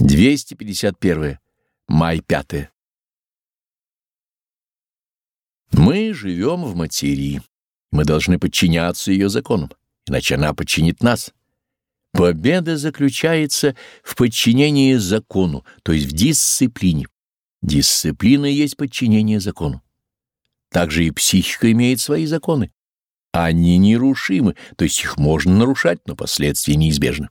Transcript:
251. Май 5. Мы живем в материи. Мы должны подчиняться ее законам, иначе она подчинит нас. Победа заключается в подчинении закону, то есть в дисциплине. Дисциплина есть подчинение закону. Также и психика имеет свои законы. Они нерушимы, то есть их можно нарушать, но последствия неизбежны.